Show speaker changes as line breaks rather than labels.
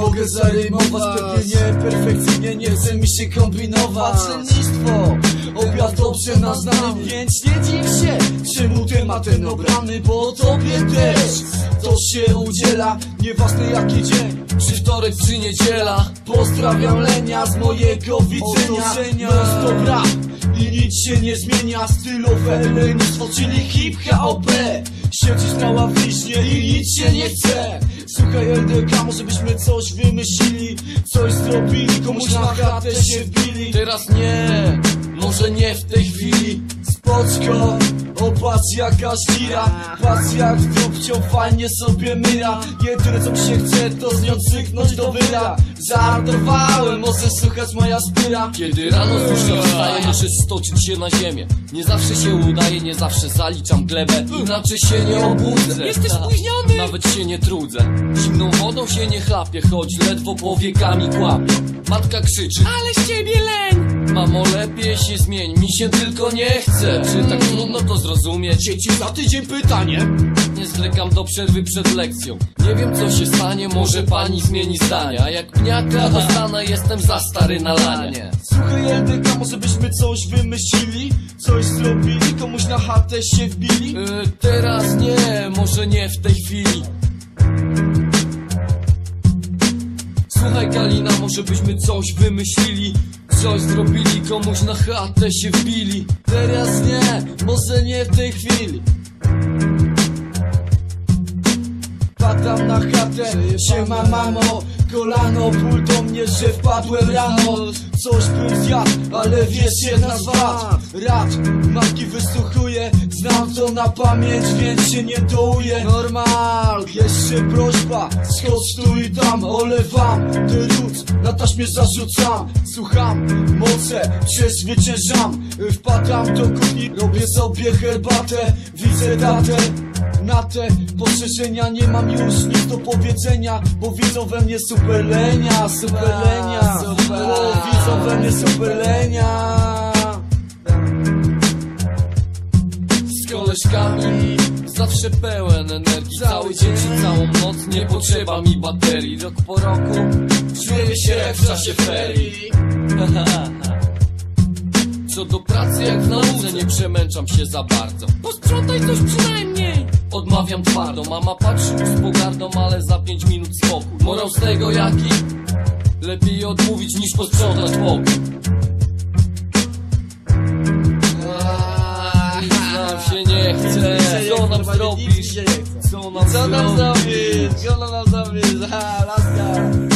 mogę zarymować Pewnie nie perfekcyjnie, nie chce mi się kombinować. Lenistwo, obiad dobrze naznany Więc nie dziw się, czemu temat ten obrany Bo o tobie też. To się udziela Nieważne jaki dzień, czy wtorek, czy niedziela. Pozdrawiam Lenia z mojego widzenia. No dobra i nic się nie zmienia. Stylowe lenistwo, czyli hip-hop Siedzisz na ławiśnie i nic się nie chce Słuchaj LDK, może byśmy coś wymyślili Coś zrobili, komuś na chatę się wbili. Teraz nie, może nie w tej chwili. Spoczko, o patrz jaka Patrz jak dupcią fajnie sobie myra Jedyne co mi się chce to z nią cyknąć do wyra. Żartowałem, może słuchać moja spyra
Kiedy rano łóżka wstaję, muszę stoczyć się na ziemię. Nie zawsze się udaje, nie zawsze zaliczam glebę. Inaczej się nie obudzę.
Jesteś spóźniony!
Nawet się nie trudzę. Zimną wodą się nie chlapię, choć ledwo powiekami kłapię Matka krzyczy,
Ale z ciebie leń!
Mamo lepiej się zmień Mi się tylko nie chce. Czy tak trudno to zrozumieć?
Dzieci za tydzień pytanie.
Nie zwlekam do przerwy przed lekcją. Nie wiem co się stanie, może pani zmieni zdania A jak pniaka dostanę, jestem za stary na lanie.
Słuchaj LDK, może byśmy coś wymyślili? Coś zrobili, komuś na chatę się wbili?
E, Teraz nie, może nie w tej chwili. Słuchaj Kalina, może byśmy coś wymyślili Coś zrobili, komuś na chatę się wbili.
Teraz nie, może nie w tej chwili. Padam na chatę, siema mamo. Kolano ból do mnie, że wpadłem rano. Coś bym zjadł, ale wiesz jedna z wad Rad, matki wysłuchuję Znam to na pamięć, więc się nie dołuję. Normal, jeszcze prośba Skocz tu i tam, olewam Ty ród, taśmie zarzucam. Słucham, moce, przezwyciężam Wpadam do kuchni, robię sobie herbatę Widzę datę. Na te poszerzenia nie mam już nic do powiedzenia Bo widzą we mnie superlenia, superlenia Bo widzą we mnie superlenia
Z koleżkami zawsze pełen energii. Cały dzień czy całą noc, nie potrzeba mi baterii. Rok po roku śmieję się jak w czasie ferii. Co do pracy jak w nauce, nie przemęczam się za bardzo.
Posprzątaj coś przynajmniej!
Odmawiam twardo, mama patrzy z pogardą, ale za pięć minut spokój. Morał z tego jaki? Lepiej odmówić niż posprzątać pokój zrobisz? Co nam
zrobisz? Co nam zrobisz? Ha, laska